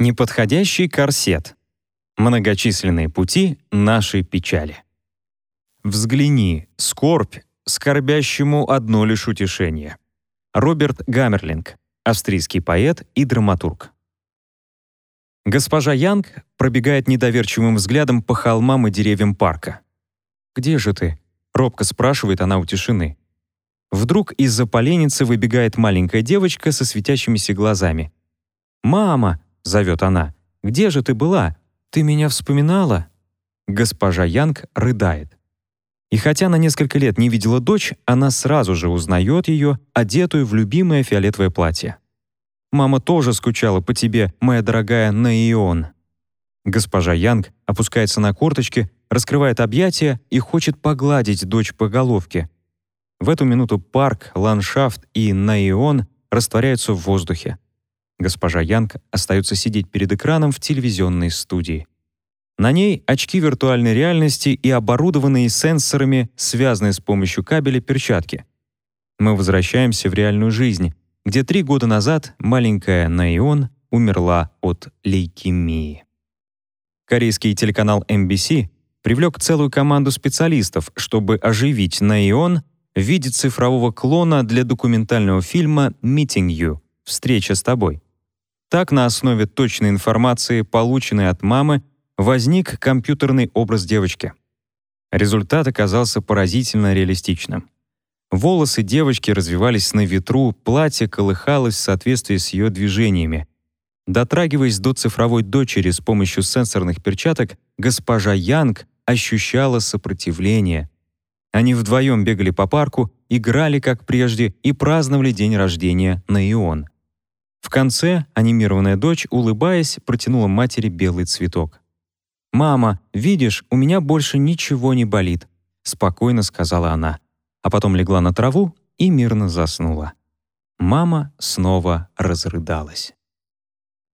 Неподходящий корсет. Многочисленные пути нашей печали. Взгляни, скорбь, скорбящему одно лишь утешение. Роберт Гаммерлинг, австрийский поэт и драматург. Госпожа Янг пробегает недоверчивым взглядом по холмам и деревьям парка. «Где же ты?» — робко спрашивает она у тишины. Вдруг из-за поленницы выбегает маленькая девочка со светящимися глазами. «Мама!» — зовет она. «Где же ты была? Ты меня вспоминала?» Госпожа Янг рыдает. И хотя она несколько лет не видела дочь, она сразу же узнает ее, одетую в любимое фиолетовое платье. «Мама тоже скучала по тебе, моя дорогая Наион». Госпожа Янг опускается на корточки, раскрывает объятия и хочет погладить дочь по головке. В эту минуту парк, ландшафт и Наион растворяются в воздухе. Госпожа Янг остается сидеть перед экраном в телевизионной студии. На ней очки виртуальной реальности и оборудованные сенсорами, связанные с помощью кабеля перчатки. Мы возвращаемся в реальную жизнь, где три года назад маленькая Наион умерла от лейкемии. Корейский телеканал MBC привлек целую команду специалистов, чтобы оживить Наион в виде цифрового клона для документального фильма «Meeting You» — «Встреча с тобой». Так, на основе точной информации, полученной от мамы, возник компьютерный образ девочки. Результат оказался поразительно реалистичным. Волосы девочки развивались на ветру, платье колыхалось в соответствии с ее движениями. Дотрагиваясь до цифровой дочери с помощью сенсорных перчаток, госпожа Янг ощущала сопротивление. Они вдвоем бегали по парку, играли как прежде и праздновали день рождения на Ион. В конце анимированная дочь, улыбаясь, протянула матери белый цветок. «Мама, видишь, у меня больше ничего не болит», — спокойно сказала она, а потом легла на траву и мирно заснула. Мама снова разрыдалась.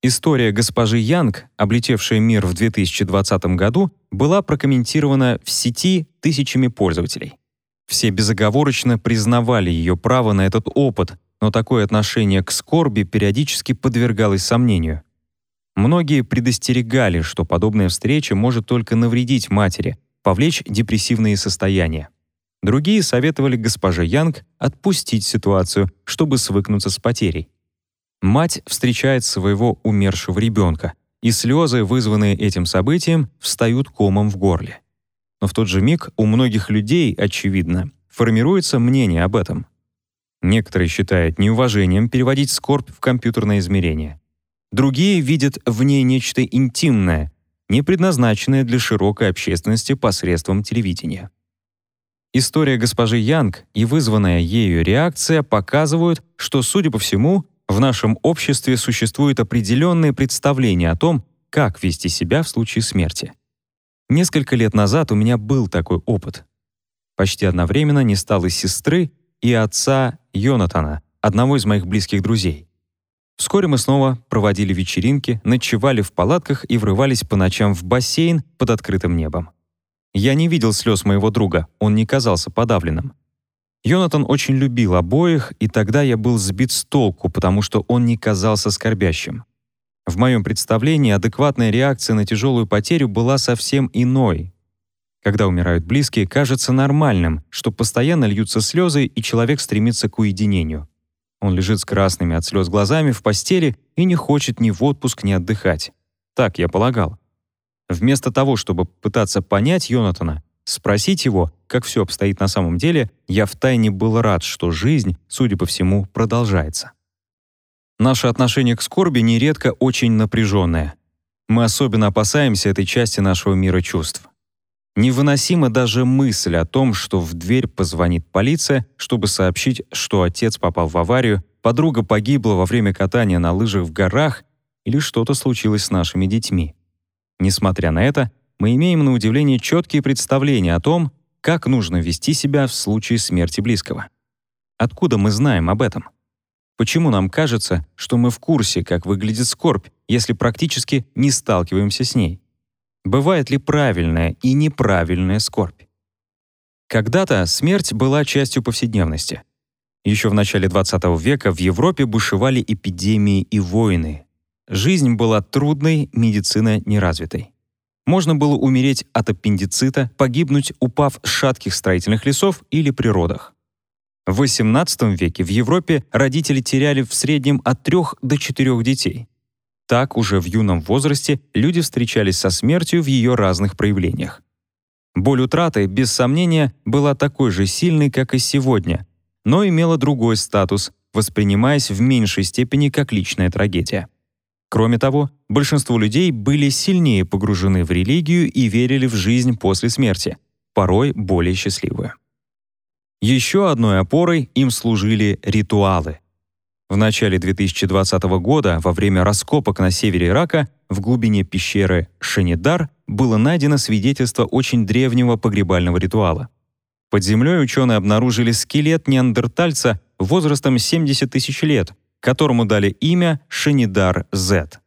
История госпожи Янг, облетевшая мир в 2020 году, была прокомментирована в сети тысячами пользователей. Все безоговорочно признавали ее право на этот опыт, но такое отношение к скорби периодически подвергалось сомнению. Многие предостерегали, что подобная встреча может только навредить матери, повлечь депрессивные состояния. Другие советовали госпоже Янг отпустить ситуацию, чтобы свыкнуться с потерей. Мать встречает своего умершего ребенка, и слезы, вызванные этим событием, встают комом в горле. Но в тот же миг у многих людей, очевидно, формируется мнение об этом. Некоторые считают неуважением переводить скорбь в компьютерное измерение. Другие видят в ней нечто интимное, не предназначенное для широкой общественности посредством телевидения. История госпожи Янг и вызванная ею реакция показывают, что, судя по всему, в нашем обществе существует определенное представление о том, как вести себя в случае смерти. Несколько лет назад у меня был такой опыт. Почти одновременно не стало сестры и отца Йонатана, одного из моих близких друзей. Вскоре мы снова проводили вечеринки, ночевали в палатках и врывались по ночам в бассейн под открытым небом. Я не видел слез моего друга, он не казался подавленным. Йонатан очень любил обоих, и тогда я был сбит с толку, потому что он не казался скорбящим. В моем представлении адекватная реакция на тяжелую потерю была совсем иной, когда умирают близкие, кажется нормальным, что постоянно льются слезы, и человек стремится к уединению. Он лежит с красными от слез глазами в постели и не хочет ни в отпуск, ни отдыхать. Так я полагал. Вместо того, чтобы пытаться понять Йонатана, спросить его, как все обстоит на самом деле, я втайне был рад, что жизнь, судя по всему, продолжается. Наше отношение к скорби нередко очень напряженное. Мы особенно опасаемся этой части нашего мира чувств. Невыносима даже мысль о том, что в дверь позвонит полиция, чтобы сообщить, что отец попал в аварию, подруга погибла во время катания на лыжах в горах или что-то случилось с нашими детьми. Несмотря на это, мы имеем на удивление четкие представления о том, как нужно вести себя в случае смерти близкого. Откуда мы знаем об этом? Почему нам кажется, что мы в курсе, как выглядит скорбь, если практически не сталкиваемся с ней? Бывает ли правильная и неправильная скорбь? Когда-то смерть была частью повседневности. Еще в начале XX века в Европе бушевали эпидемии и войны. жизнь была трудной, медицина неразвитой. Можно было умереть от аппендицита, погибнуть, упав с шатких строительных лесов или при родах. В XVIII веке в Европе родители теряли в среднем от 3 до 4 детей. Так уже в юном возрасте люди встречались со смертью в ее разных проявлениях. Боль утраты, без сомнения, была такой же сильной, как и сегодня, но имела другой статус, воспринимаясь в меньшей степени как личная трагедия. Кроме того, большинство людей были сильнее погружены в религию и верили в жизнь после смерти, порой более счастливую. Еще одной опорой им служили ритуалы. В начале 2020 года, во время раскопок на севере Ирака, в глубине пещеры Шенидар было найдено свидетельство очень древнего погребального ритуала. Под землей ученые обнаружили скелет неандертальца возрастом 70 тысяч лет, которому дали имя Шенидар-Z.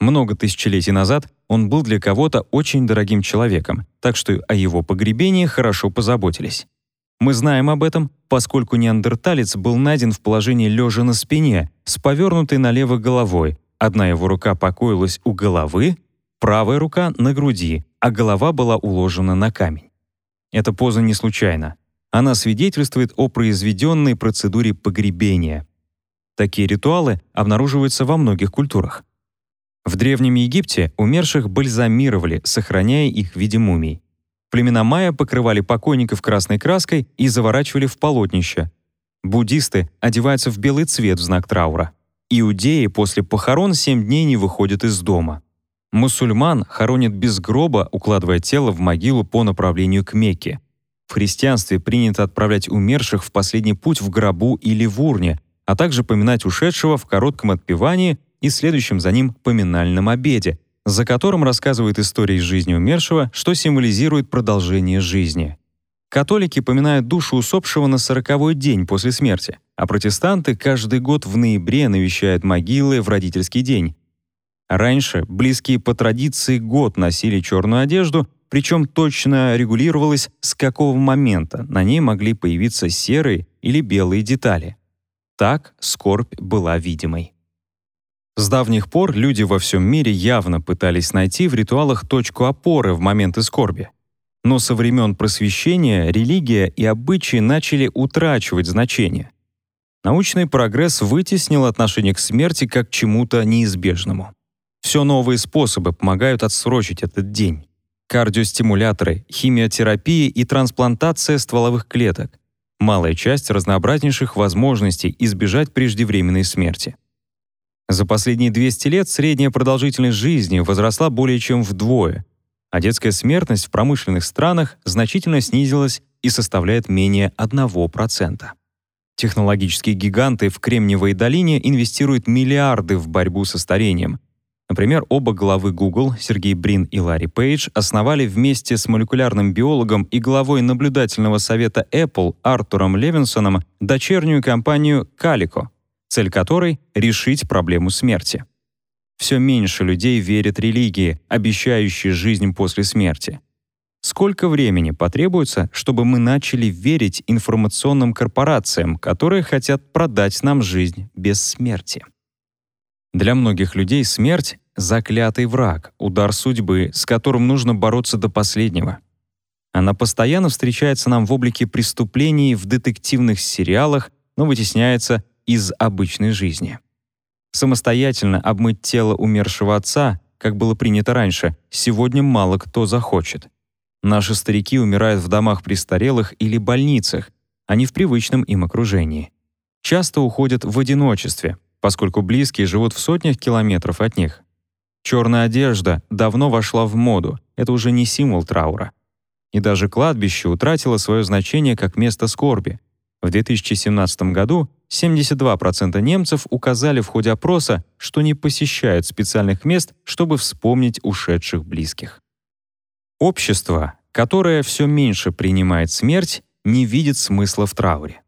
Много тысячелетий назад он был для кого-то очень дорогим человеком, так что о его погребении хорошо позаботились. Мы знаем об этом, поскольку неандерталец был найден в положении лежа на спине, с повернутой налево головой. Одна его рука покоилась у головы, правая рука — на груди, а голова была уложена на камень. Эта поза не случайна. Она свидетельствует о произведенной процедуре погребения. Такие ритуалы обнаруживаются во многих культурах. В Древнем Египте умерших бальзамировали, сохраняя их в виде мумий. Племена майя покрывали покойников красной краской и заворачивали в полотнище. Буддисты одеваются в белый цвет в знак траура. Иудеи после похорон семь дней не выходят из дома. Мусульман хоронят без гроба, укладывая тело в могилу по направлению к Мекке. В христианстве принято отправлять умерших в последний путь в гробу или в урне, а также поминать ушедшего в коротком отпевании и следующем за ним поминальном обеде, за которым рассказывает истории из жизни умершего, что символизирует продолжение жизни. Католики поминают душу усопшего на сороковой день после смерти, а протестанты каждый год в ноябре навещают могилы в родительский день. Раньше близкие по традиции год носили черную одежду, причем точно регулировалось, с какого момента на ней могли появиться серые или белые детали. Так скорбь была видимой. С давних пор люди во всем мире явно пытались найти в ритуалах точку опоры в моменты скорби. Но со времен просвещения религия и обычаи начали утрачивать значение. Научный прогресс вытеснил отношение к смерти как к чему-то неизбежному. Все новые способы помогают отсрочить этот день. Кардиостимуляторы, химиотерапия и трансплантация стволовых клеток — малая часть разнообразнейших возможностей избежать преждевременной смерти. За последние 200 лет средняя продолжительность жизни возросла более чем вдвое, а детская смертность в промышленных странах значительно снизилась и составляет менее 1%. Технологические гиганты в Кремниевой долине инвестируют миллиарды в борьбу со старением. Например, оба главы Google, Сергей Брин и Ларри Пейдж, основали вместе с молекулярным биологом и главой наблюдательного совета Apple Артуром Левинсоном дочернюю компанию Calico, цель которой — решить проблему смерти. Все меньше людей верят религии, обещающей жизнь после смерти. Сколько времени потребуется, чтобы мы начали верить информационным корпорациям, которые хотят продать нам жизнь без смерти? Для многих людей смерть — заклятый враг, удар судьбы, с которым нужно бороться до последнего. Она постоянно встречается нам в облике преступлений в детективных сериалах, но вытесняется из обычной жизни. Самостоятельно обмыть тело умершего отца, как было принято раньше, сегодня мало кто захочет. Наши старики умирают в домах престарелых или больницах, а не в привычном им окружении. Часто уходят в одиночестве, поскольку близкие живут в сотнях километров от них. Черная одежда давно вошла в моду, это уже не символ траура. И даже кладбище утратило свое значение как место скорби. В 2017 году 72% немцев указали в ходе опроса, что не посещают специальных мест, чтобы вспомнить ушедших близких. Общество, которое все меньше принимает смерть, не видит смысла в трауре.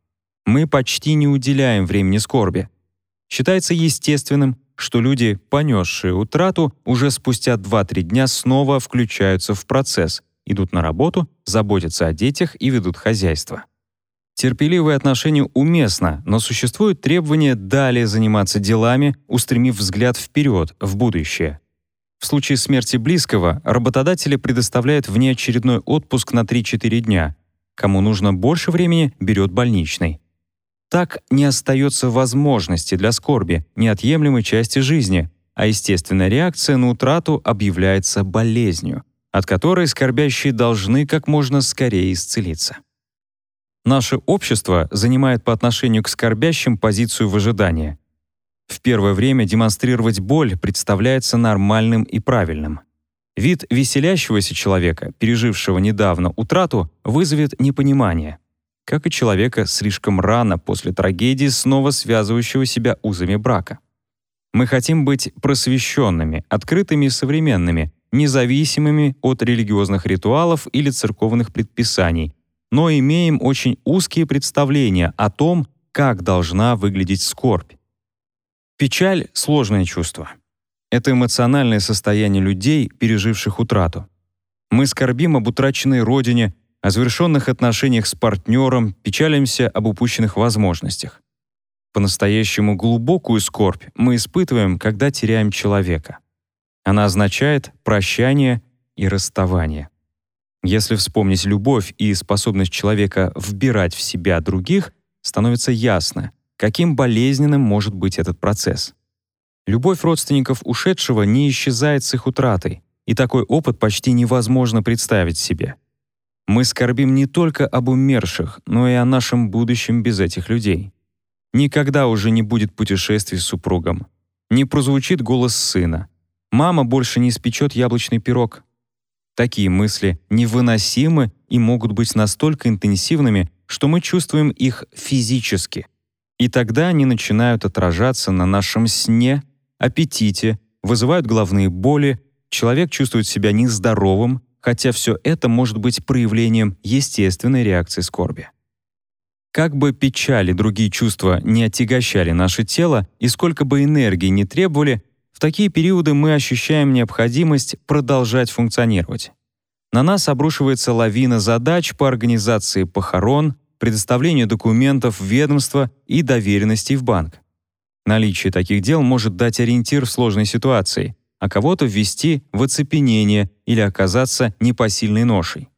Мы почти не уделяем времени скорби. Считается естественным, что люди, понесшие утрату, уже спустя 2-3 дня снова включаются в процесс, идут на работу, заботятся о детях и ведут хозяйство. Терпеливое отношение уместно, но существует требование далее заниматься делами, устремив взгляд вперед, в будущее. В случае смерти близкого работодатели предоставляют внеочередной отпуск на 3-4 дня. Кому нужно больше времени, берет больничный. Так не остается возможности для скорби, неотъемлемой части жизни, а естественная реакция на утрату объявляется болезнью, от которой скорбящие должны как можно скорее исцелиться. Наше общество занимает по отношению к скорбящим позицию выжидания. В первое время демонстрировать боль представляется нормальным и правильным. Вид веселящегося человека, пережившего недавно утрату, вызовет непонимание, как и человека слишком рано после трагедии, снова связывающего себя узами брака. Мы хотим быть просвещенными, открытыми и современными, независимыми от религиозных ритуалов или церковных предписаний, но имеем очень узкие представления о том, как должна выглядеть скорбь. Печаль — сложное чувство. Это эмоциональное состояние людей, переживших утрату. Мы скорбим об утраченной родине, о завершенных отношениях с партнером, печалимся об упущенных возможностях. По-настоящему глубокую скорбь мы испытываем, когда теряем человека. Она означает прощание и расставание. Если вспомнить любовь и способность человека вбирать в себя других, становится ясно, каким болезненным может быть этот процесс. Любовь родственников ушедшего не исчезает с их утратой, и такой опыт почти невозможно представить себе. Мы скорбим не только об умерших, но и о нашем будущем без этих людей. Никогда уже не будет путешествий с супругом. Не прозвучит голос сына. Мама больше не испечет яблочный пирог. Такие мысли невыносимы и могут быть настолько интенсивными, что мы чувствуем их физически. И тогда они начинают отражаться на нашем сне, аппетите, вызывают головные боли, человек чувствует себя нездоровым, хотя все это может быть проявлением естественной реакции скорби. Как бы печаль и другие чувства не отягощали наше тело и сколько бы энергии не требовали, такие периоды мы ощущаем необходимость продолжать функционировать. На нас обрушивается лавина задач по организации похорон, предоставлению документов в ведомство и доверенностей в банк. Наличие таких дел может дать ориентир в сложной ситуации, а кого-то ввести в оцепенение или оказаться непосильной ношей.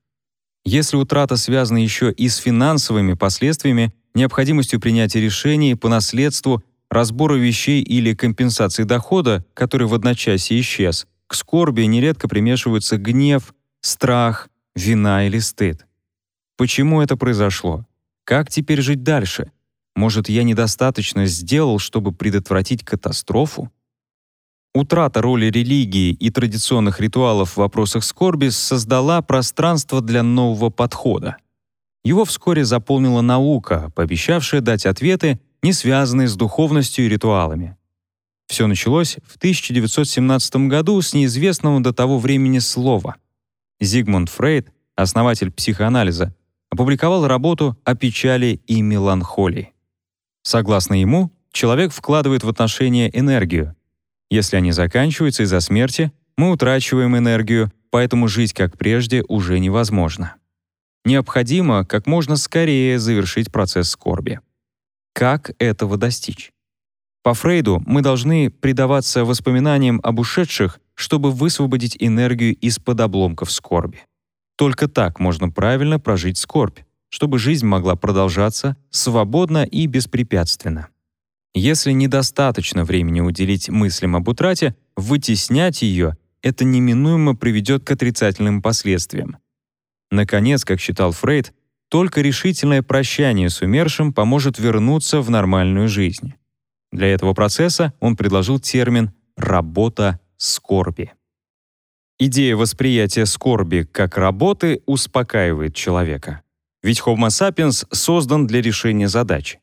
Если утрата связана еще и с финансовыми последствиями, необходимостью принятия решений по наследству, разбора вещей или компенсации дохода, который в одночасье исчез, к скорби нередко примешиваются гнев, страх, вина или стыд. Почему это произошло? Как теперь жить дальше? Может, я недостаточно сделал, чтобы предотвратить катастрофу? Утрата роли религии и традиционных ритуалов в вопросах скорби создала пространство для нового подхода. Его вскоре заполнила наука, пообещавшая дать ответы, не связанные с духовностью и ритуалами. Все началось в 1917 году с неизвестного до того времени слова. Зигмунд Фрейд, основатель психоанализа, опубликовал работу о печали и меланхолии. Согласно ему, человек вкладывает в отношения энергию. Если они заканчиваются из-за смерти, мы утрачиваем энергию, поэтому жить как прежде уже невозможно. Необходимо как можно скорее завершить процесс скорби. Как этого достичь? По Фрейду мы должны предаваться воспоминаниям об ушедших, чтобы высвободить энергию из-под обломков скорби. Только так можно правильно прожить скорбь, чтобы жизнь могла продолжаться свободно и беспрепятственно. Если недостаточно времени уделить мыслям об утрате, вытеснять ее — это неминуемо приведет к отрицательным последствиям. Наконец, как считал Фрейд, только решительное прощание с умершим поможет вернуться в нормальную жизнь. Для этого процесса он предложил термин «работа скорби». Идея восприятия скорби как работы успокаивает человека. Ведь Homo sapiens создан для решения задач.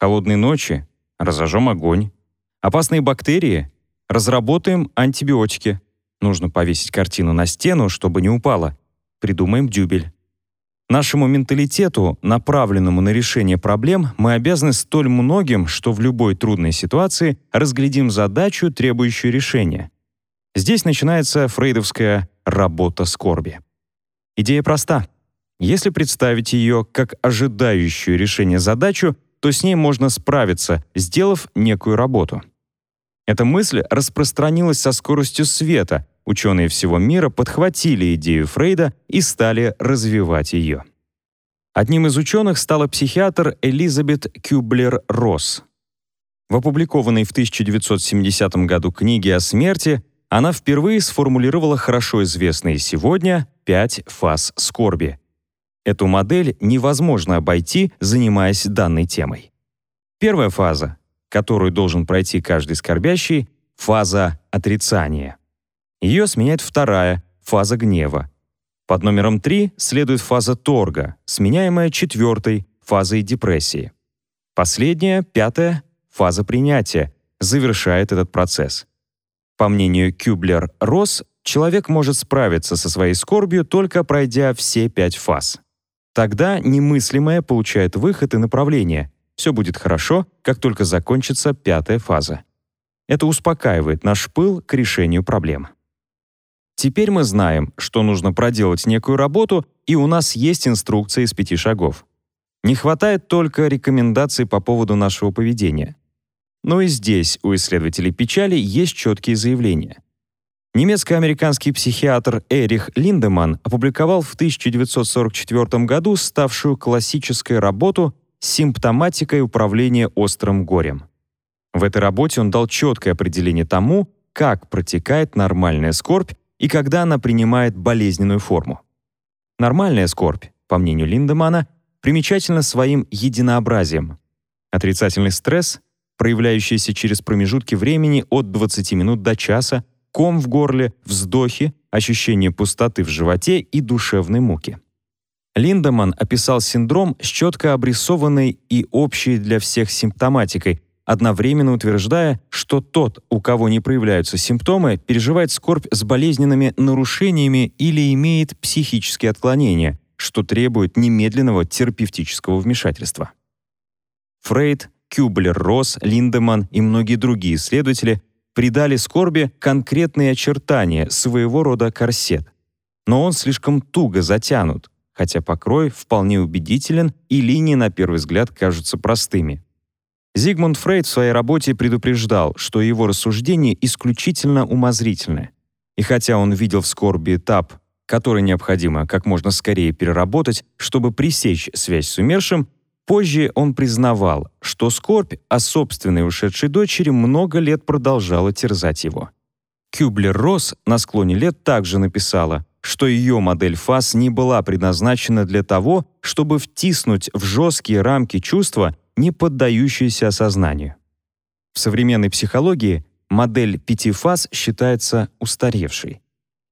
Холодные ночи — разожжем огонь. Опасные бактерии — разработаем антибиотики. Нужно повесить картину на стену, чтобы не упала. Придумаем дюбель. Нашему менталитету, направленному на решение проблем, мы обязаны столь многим, что в любой трудной ситуации разглядим задачу, требующую решения. Здесь начинается фрейдовская «работа скорби». Идея проста. Если представить ее как ожидающую решение задачу, то с ней можно справиться, сделав некую работу. Эта мысль распространилась со скоростью света, ученые всего мира подхватили идею Фрейда и стали развивать ее. Одним из ученых стала психиатр Элизабет Кюблер-Росс. В опубликованной в 1970 году книге о смерти она впервые сформулировала хорошо известные сегодня пять фаз скорби. Эту модель невозможно обойти, занимаясь данной темой. Первая фаза, которую должен пройти каждый скорбящий, фаза отрицания. Ее сменяет вторая, фаза гнева. Под номером 3 следует фаза торга, сменяемая четвертой, фазой депрессии. Последняя, пятая, фаза принятия, завершает этот процесс. По мнению Кюблер-Росс, человек может справиться со своей скорбью, только пройдя все пять фаз. Тогда немыслимое получает выход и направление. Все будет хорошо, как только закончится пятая фаза. Это успокаивает наш пыл к решению проблем. Теперь мы знаем, что нужно проделать некую работу, и у нас есть инструкция из пяти шагов. Не хватает только рекомендаций по поводу нашего поведения. Но и здесь у исследователей печали есть четкие заявления. Немецко-американский психиатр Эрих Линдеман опубликовал в 1944 году ставшую классической работу «Симптоматикой управления острым горем». В этой работе он дал четкое определение тому, как протекает нормальная скорбь и когда она принимает болезненную форму. Нормальная скорбь, по мнению Линдемана, примечательна своим единообразием. Отрицательный стресс, проявляющийся через промежутки времени от 20 минут до часа, ком в горле, вздохи, ощущение пустоты в животе и душевной муки. Линдеман описал синдром с четко обрисованной и общей для всех симптоматикой, одновременно утверждая, что тот, у кого не проявляются симптомы, переживает скорбь с болезненными нарушениями или имеет психические отклонения, что требует немедленного терапевтического вмешательства. Фрейд, Кюблер, Росс, Линдеман и многие другие исследователи придали скорби конкретные очертания, своего рода корсет. Но он слишком туго затянут, хотя покрой вполне убедителен и линии на первый взгляд кажутся простыми. Зигмунд Фрейд в своей работе предупреждал, что его рассуждения исключительно умозрительны. И хотя он видел в скорби этап, который необходимо как можно скорее переработать, чтобы пресечь связь с умершим, позже он признавал, что скорбь о собственной ушедшей дочери много лет продолжала терзать его. Кюблер-Росс на склоне лет также написала, что ее модель фаз не была предназначена для того, чтобы втиснуть в жесткие рамки чувства не поддающиеся осознанию. В современной психологии модель пяти фаз считается устаревшей.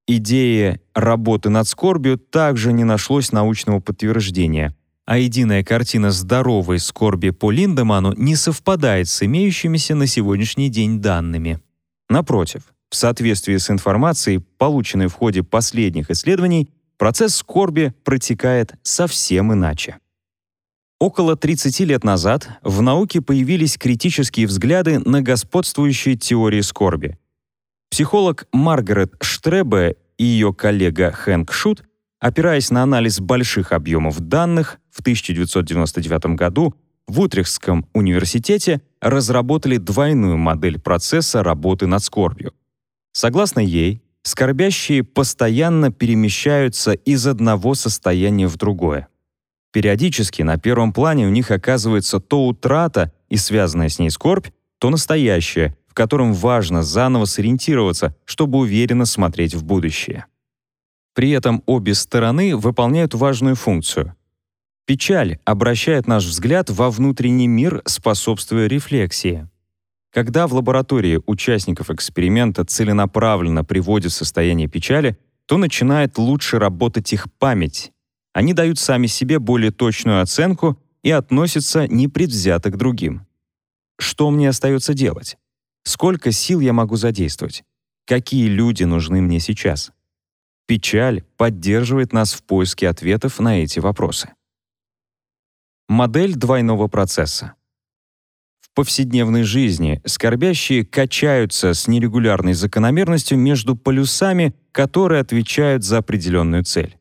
Идея работы над скорбью также не нашлось научного подтверждения, а единая картина здоровой скорби по Линдеману не совпадает с имеющимися на сегодняшний день данными. Напротив, в соответствии с информацией, полученной в ходе последних исследований, процесс скорби протекает совсем иначе. Около 30 лет назад в науке появились критические взгляды на господствующие теории скорби. Психолог Маргарет Штребе и ее коллега Хэнк Шут, опираясь на анализ больших объемов данных, в 1999 году в Утрехтском университете разработали двойную модель процесса работы над скорбью. Согласно ей, скорбящие постоянно перемещаются из одного состояния в другое. Периодически на первом плане у них оказывается то утрата и связанная с ней скорбь, то настоящее, в котором важно заново сориентироваться, чтобы уверенно смотреть в будущее. При этом обе стороны выполняют важную функцию. Печаль обращает наш взгляд во внутренний мир, способствуя рефлексии. Когда в лаборатории участников эксперимента целенаправленно приводят в состояние печали, то начинает лучше работать их память, они дают сами себе более точную оценку и относятся непредвзято к другим. Что мне остается делать? Сколько сил я могу задействовать? Какие люди нужны мне сейчас? Печаль поддерживает нас в поиске ответов на эти вопросы. Модель двойного процесса. В повседневной жизни скорбящие качаются с нерегулярной закономерностью между полюсами, которые отвечают за определенную цель.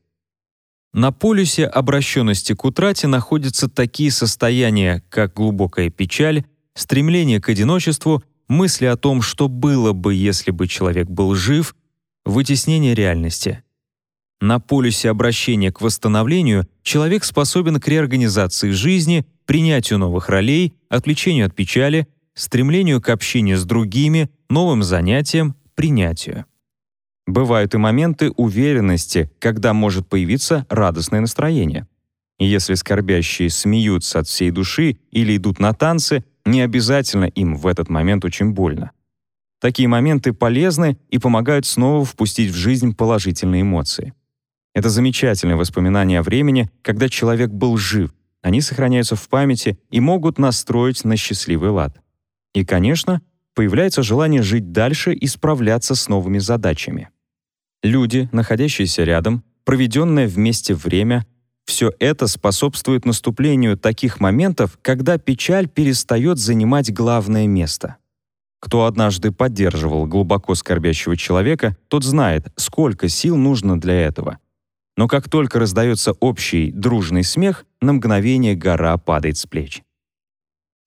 На полюсе обращенности к утрате находятся такие состояния, как глубокая печаль, стремление к одиночеству, мысли о том, что было бы, если бы человек был жив, вытеснение реальности. На полюсе обращения к восстановлению человек способен к реорганизации жизни, принятию новых ролей, отвлечению от печали, стремлению к общению с другими, новым занятиям, принятию. Бывают и моменты уверенности, когда может появиться радостное настроение. И если скорбящие смеются от всей души или идут на танцы, не обязательно им в этот момент очень больно. Такие моменты полезны и помогают снова впустить в жизнь положительные эмоции. Это замечательные воспоминания о времени, когда человек был жив. Они сохраняются в памяти и могут настроить на счастливый лад. И, конечно, появляется желание жить дальше и справляться с новыми задачами. Люди, находящиеся рядом, проведенное вместе время — все это способствует наступлению таких моментов, когда печаль перестает занимать главное место. Кто однажды поддерживал глубоко скорбящего человека, тот знает, сколько сил нужно для этого. Но как только раздается общий дружный смех, на мгновение гора падает с плеч.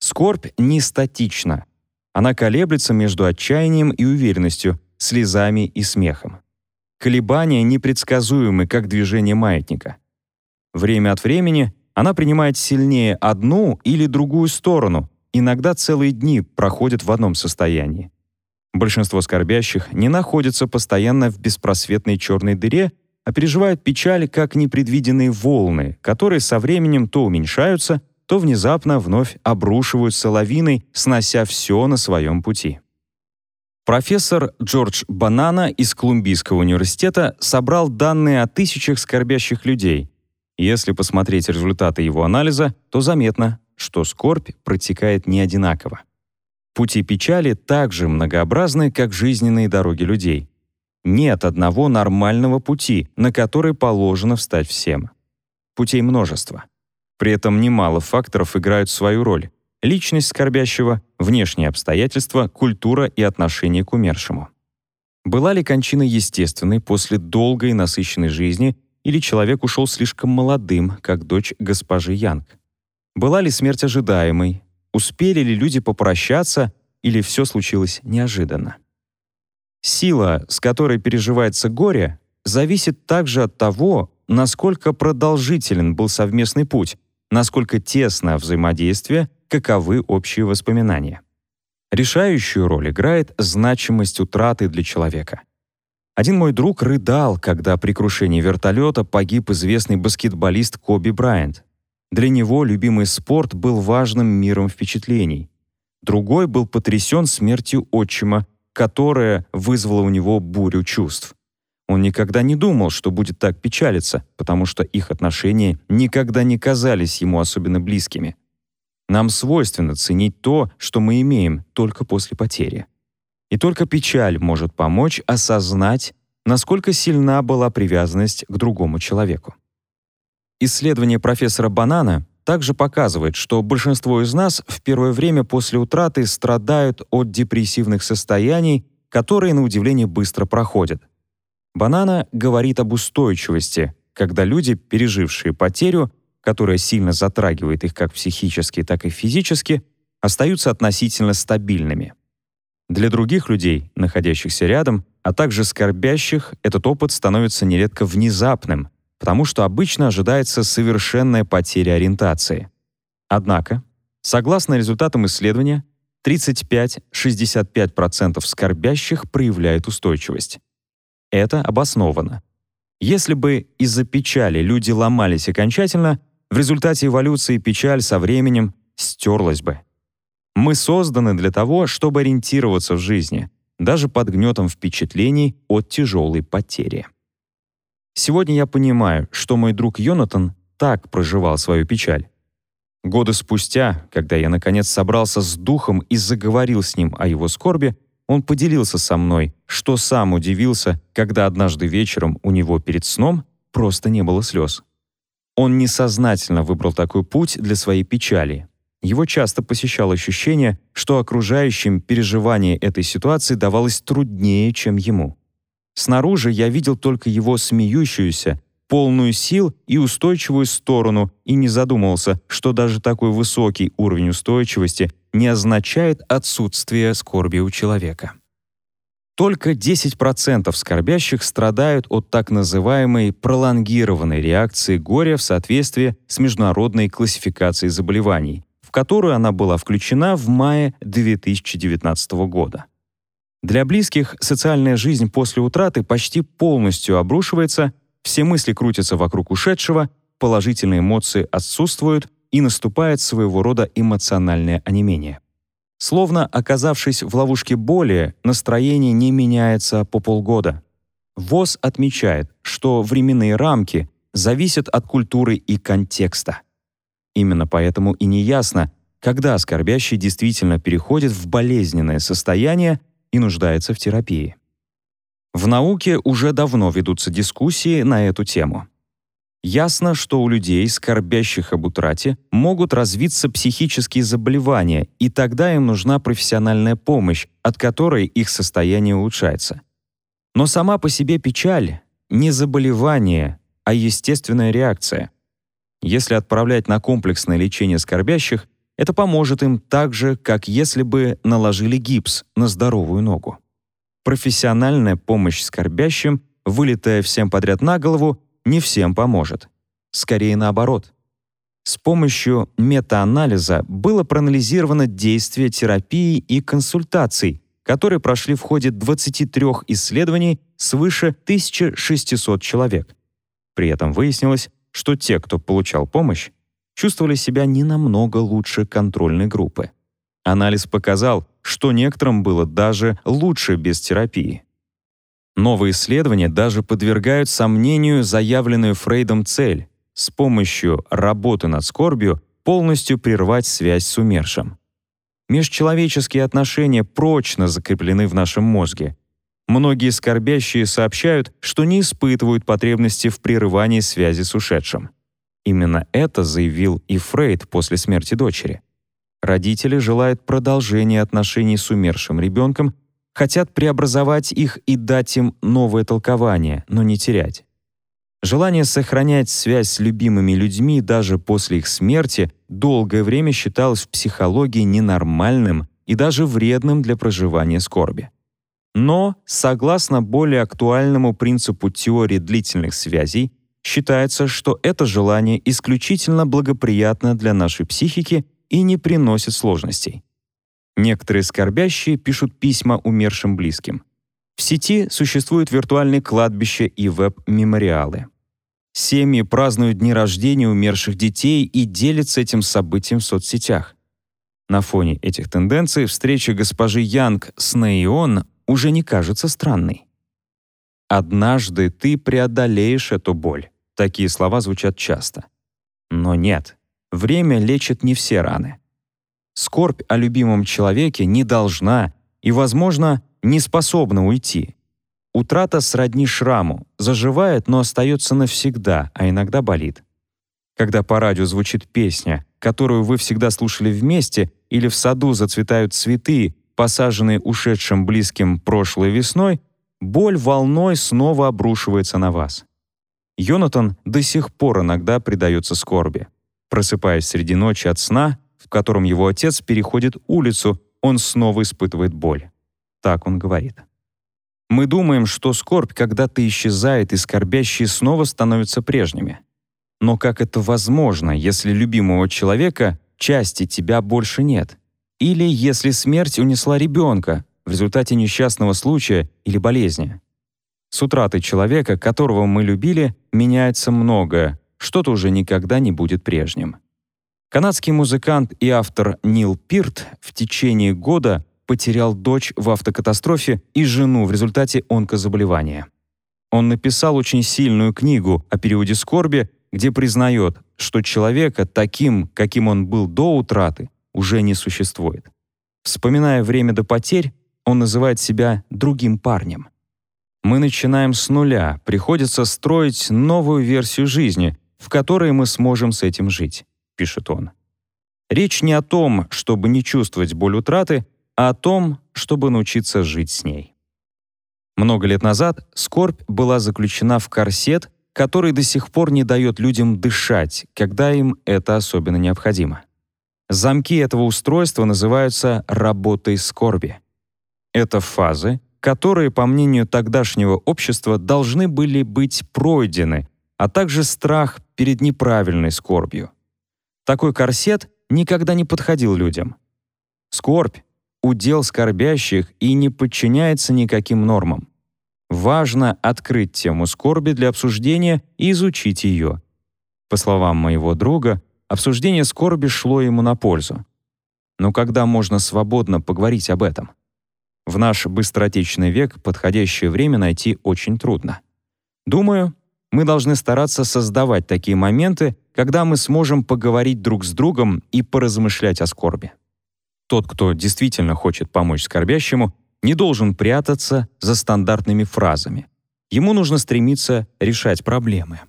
Скорбь не статична. Она колеблется между отчаянием и уверенностью, слезами и смехом. Колебания непредсказуемы, как движение маятника. Время от времени она принимает сильнее одну или другую сторону, иногда целые дни проходят в одном состоянии. Большинство скорбящих не находятся постоянно в беспросветной черной дыре, а переживают печаль как непредвиденные волны, которые со временем то уменьшаются, то внезапно вновь обрушиваются лавиной, снося все на своем пути. Профессор Джордж Банана из Колумбийского университета собрал данные о тысячах скорбящих людей. Если посмотреть результаты его анализа, то заметно, что скорбь протекает не одинаково. Пути печали также многообразны, как жизненные дороги людей. Нет одного нормального пути, на который положено встать всем. Путей множество. При этом немало факторов играют свою роль личность скорбящего, внешние обстоятельства, культура и отношение к умершему. Была ли кончина естественной после долгой и насыщенной жизни, или человек ушел слишком молодым, как дочь госпожи Янг? Была ли смерть ожидаемой? Успели ли люди попрощаться, или все случилось неожиданно? Сила, с которой переживается горе, зависит также от того, насколько продолжителен был совместный путь, насколько тесно взаимодействие каковы общие воспоминания. Решающую роль играет значимость утраты для человека. Один мой друг рыдал, когда при крушении вертолета погиб известный баскетболист Коби Брайант. Для него любимый спорт был важным миром впечатлений. Другой был потрясен смертью отчима, которая вызвала у него бурю чувств. Он никогда не думал, что будет так печалиться, потому что их отношения никогда не казались ему особенно близкими. Нам свойственно ценить то, что мы имеем, только после потери. И только печаль может помочь осознать, насколько сильна была привязанность к другому человеку. Исследование профессора Банана также показывает, что большинство из нас в первое время после утраты страдают от депрессивных состояний, которые, на удивление, быстро проходят. Банана говорит об устойчивости, когда люди, пережившие потерю, которая сильно затрагивает их как психически, так и физически, остаются относительно стабильными. Для других людей, находящихся рядом, а также скорбящих, этот опыт становится нередко внезапным, потому что обычно ожидается совершенная потеря ориентации. Однако, согласно результатам исследования, 35-65% скорбящих проявляют устойчивость. Это обосновано. Если бы из-за печали люди ломались окончательно, в результате эволюции печаль со временем стерлась бы. Мы созданы для того, чтобы ориентироваться в жизни, даже под гнетом впечатлений от тяжелой потери. Сегодня я понимаю, что мой друг Йонатан так проживал свою печаль. Годы спустя, когда я наконец собрался с духом и заговорил с ним о его скорби, он поделился со мной, что сам удивился, когда однажды вечером у него перед сном просто не было слез. Он несознательно выбрал такой путь для своей печали. Его часто посещало ощущение, что окружающим переживание этой ситуации давалось труднее, чем ему. Снаружи я видел только его смеющуюся, полную сил и устойчивую сторону и не задумывался, что даже такой высокий уровень устойчивости не означает отсутствие скорби у человека. Только 10% скорбящих страдают от так называемой пролонгированной реакции горя в соответствии с международной классификацией заболеваний, в которую она была включена в мае 2019 года. Для близких социальная жизнь после утраты почти полностью обрушивается, все мысли крутятся вокруг ушедшего, положительные эмоции отсутствуют и наступает своего рода эмоциональное онемение. Словно оказавшись в ловушке боли, настроение не меняется по полгода. ВОЗ отмечает, что временные рамки зависят от культуры и контекста. Именно поэтому и неясно, когда скорбящий действительно переходит в болезненное состояние и нуждается в терапии. В науке уже давно ведутся дискуссии на эту тему. Ясно, что у людей, скорбящих об утрате, могут развиться психические заболевания, и тогда им нужна профессиональная помощь, от которой их состояние улучшается. Но сама по себе печаль — не заболевание, а естественная реакция. Если отправлять на комплексное лечение скорбящих, это поможет им так же, как если бы наложили гипс на здоровую ногу. Профессиональная помощь скорбящим, вылетая всем подряд на голову, не всем поможет. Скорее наоборот. С помощью метаанализа было проанализировано действие терапии и консультаций, которые прошли в ходе 23 исследований свыше 1600 человек. При этом выяснилось, что те, кто получал помощь, чувствовали себя не намного лучше контрольной группы. Анализ показал, что некоторым было даже лучше без терапии. Новые исследования даже подвергают сомнению заявленную Фрейдом цель с помощью работы над скорбью полностью прервать связь с умершим. Межчеловеческие отношения прочно закреплены в нашем мозге. Многие скорбящие сообщают, что не испытывают потребности в прерывании связи с ушедшим. Именно это заявил и Фрейд после смерти дочери. Родители желают продолжения отношений с умершим ребенком хотят преобразовать их и дать им новое толкование, но не терять. Желание сохранять связь с любимыми людьми даже после их смерти долгое время считалось в психологии ненормальным и даже вредным для проживания скорби. Но, согласно более актуальному принципу теории длительных связей, считается, что это желание исключительно благоприятно для нашей психики и не приносит сложностей. Некоторые скорбящие пишут письма умершим близким. В сети существуют виртуальные кладбища и веб-мемориалы. Семьи празднуют дни рождения умерших детей и делятся этим событием в соцсетях. На фоне этих тенденций встреча госпожи Янг с Нейон уже не кажется странной. «Однажды ты преодолеешь эту боль». Такие слова звучат часто. Но нет, время лечит не все раны. Скорбь о любимом человеке не должна и, возможно, не способна уйти. Утрата сродни шраму, заживает, но остается навсегда, а иногда болит. Когда по радио звучит песня, которую вы всегда слушали вместе, или в саду зацветают цветы, посаженные ушедшим близким прошлой весной, боль волной снова обрушивается на вас. Йонатан до сих пор иногда предается скорби. Просыпаясь среди ночи от сна, котором его отец переходит улицу, он снова испытывает боль. Так он говорит. Мы думаем, что скорбь когда-то исчезает, и скорбящие снова становятся прежними. Но как это возможно, если любимого человека, части тебя больше нет? Или если смерть унесла ребенка в результате несчастного случая или болезни? С утратой человека, которого мы любили, меняется многое, что-то уже никогда не будет прежним. Канадский музыкант и автор Нил Пирт в течение года потерял дочь в автокатастрофе и жену в результате онкозаболевания. Он написал очень сильную книгу о периоде скорби, где признает, что человека таким, каким он был до утраты, уже не существует. Вспоминая время до потерь, он называет себя другим парнем. Мы начинаем с нуля, приходится строить новую версию жизни, в которой мы сможем с этим жить пишет он. Речь не о том, чтобы не чувствовать боль утраты, а о том, чтобы научиться жить с ней. Много лет назад скорбь была заключена в корсет который до сих пор не дает людям дышать, когда им это особенно необходимо. Замки этого устройства называются «работой скорби». Это фазы, которые, по мнению тогдашнего общества, должны были быть пройдены, а также страх перед неправильной скорбью. Такой корсет никогда не подходил людям. Скорбь — удел скорбящих и не подчиняется никаким нормам. Важно открыть тему скорби для обсуждения и изучить ее. По словам моего друга, обсуждение скорби шло ему на пользу. Но когда можно свободно поговорить об этом? В наш быстротечный век подходящее время найти очень трудно. Думаю, мы должны стараться создавать такие моменты, когда мы сможем поговорить друг с другом и поразмышлять о скорби. Тот, кто действительно хочет помочь скорбящему, не должен прятаться за стандартными фразами. Ему нужно стремиться решать проблемы.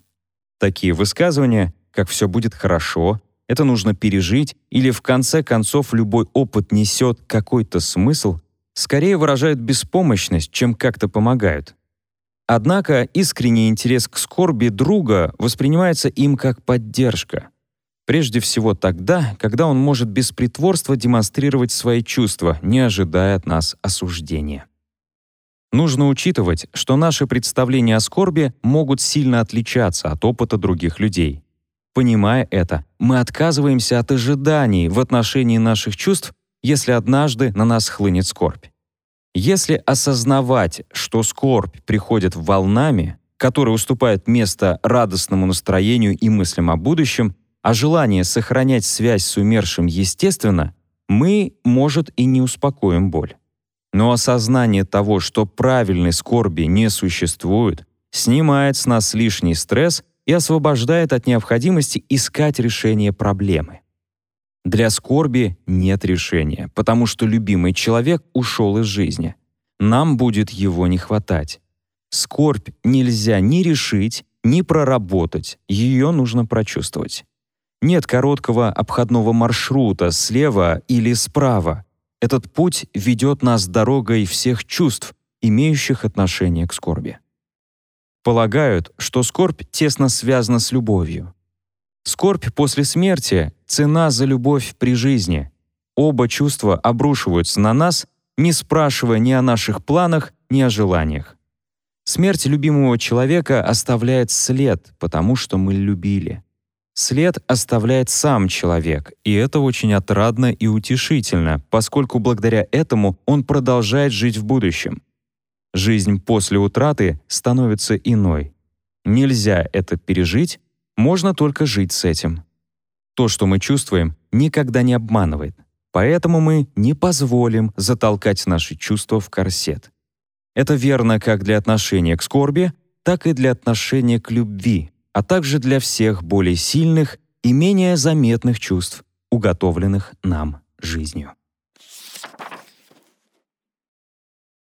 Такие высказывания, как «все будет хорошо», «это нужно пережить» или «в конце концов любой опыт несет какой-то смысл», скорее выражают беспомощность, чем как-то помогают. Однако искренний интерес к скорби друга воспринимается им как поддержка. Прежде всего тогда, когда он может без притворства демонстрировать свои чувства, не ожидая от нас осуждения. Нужно учитывать, что наши представления о скорби могут сильно отличаться от опыта других людей. Понимая это, мы отказываемся от ожиданий в отношении наших чувств, если однажды на нас хлынет скорбь. Если осознавать, что скорбь приходит волнами, которые уступают место радостному настроению и мыслям о будущем, а желание сохранять связь с умершим естественно, мы, может, и не успокоим боль. Но осознание того, что правильной скорби не существует, снимает с нас лишний стресс и освобождает от необходимости искать решение проблемы. Для скорби нет решения, потому что любимый человек ушел из жизни. Нам будет его не хватать. Скорбь нельзя ни решить, ни проработать, ее нужно прочувствовать. Нет короткого обходного маршрута слева или справа. Этот путь ведет нас дорогой всех чувств, имеющих отношение к скорби. Полагают, что скорбь тесно связана с любовью. Скорбь после смерти — цена за любовь при жизни. Оба чувства обрушиваются на нас, не спрашивая ни о наших планах, ни о желаниях. Смерть любимого человека оставляет след, потому что мы любили. След оставляет сам человек, и это очень отрадно и утешительно, поскольку благодаря этому он продолжает жить в будущем. Жизнь после утраты становится иной. Нельзя это пережить, можно только жить с этим. То, что мы чувствуем, никогда не обманывает, поэтому мы не позволим затолкать наши чувства в корсет. Это верно как для отношения к скорби, так и для отношения к любви, а также для всех более сильных и менее заметных чувств, уготовленных нам жизнью.